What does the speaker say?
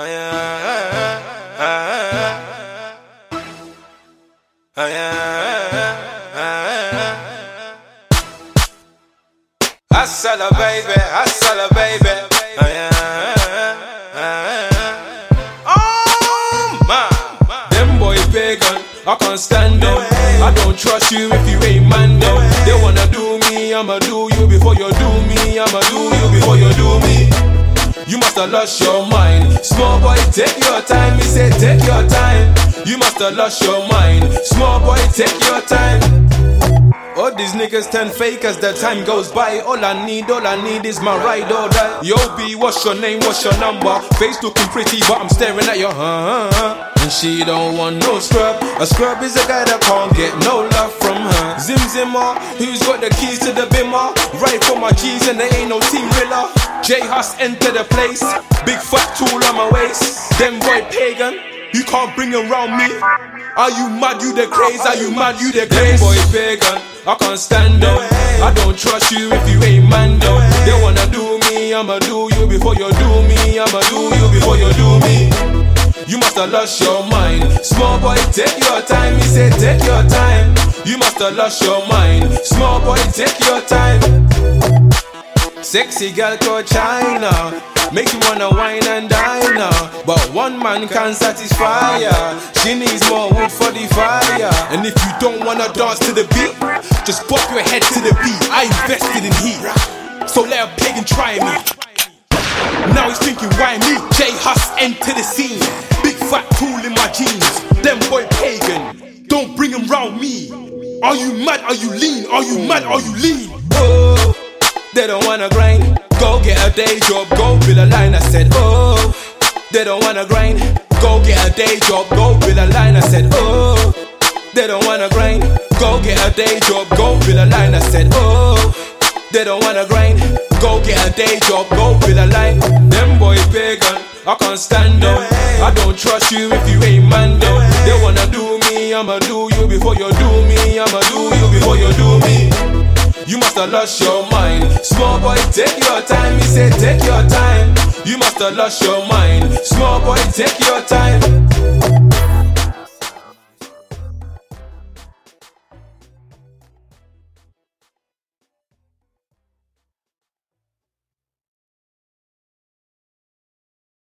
Oh, yeah, ah, ah, ah. Oh, yeah, ah, ah. Baby, hustler, baby. Oh, yeah, Oh, man. Them boy pagan, I can't stand them. I don't trust you if you ain't man them. They wanna do me, I'ma do you before you do me. I'ma do you before you do me. You must have lost your mind. Small boy, take your time. He said, take your time. You must have lost your mind. Small boy, take your time. All these niggas turn fake as the time goes by. All I need, all I need is my ride or die. Yo, B, what's your name? What's your number? Face looking pretty, but I'm staring at your huh. And she don't want no scrub. A scrub is a guy that can't get no love from her. Zim Zimmer, who's got the keys to the bimmer? Right for my G's and there ain't no team riller. J Hus enter the place. Big fat tool on my waist. Them boy pagan. You can't bring around me. Are you mad? You the craze? Are you mad? You the craze? Them boy pagan. I can't stand them. I don't trust you if you ain't man them. They wanna do me, I'ma do you before you do me. I'ma do you before you do me. You must have lost your mind. Small boy, take your time. He said, take your time. You must have lost your mind. Small boy, take your time. Sexy girl called China. Make you wanna wine and dine her. But one man can't satisfy her. She needs more wood for the fire. And if you don't wanna dance to the beat, just pop your head to the beat. I invested in heat. So let a pagan try me. Now he's thinking, why me? J Hus enter the scene. Big fat tool in my jeans. Them boy pagan. Don't bring him round me. Are you mad? Are you lean? Are you mad? Are you lean? They don't wanna grind. Go get a day job. Go build a line. I said, oh, they don't wanna grind. Go get a day job. Go build a line. I said, oh, they don't wanna grind. Go get a day job. Go build a line. I said, oh. They don't wanna grind. Go get a day job, go build a line. Them boy pagan, I can't stand them. I don't trust you if you ain't man them. They wanna do me, I'ma do you before you do me. I'ma do you before you do me. You must have lost your mind. Small boy, take your time. He said, take your time. You must have lost your mind. Small boy, take your time.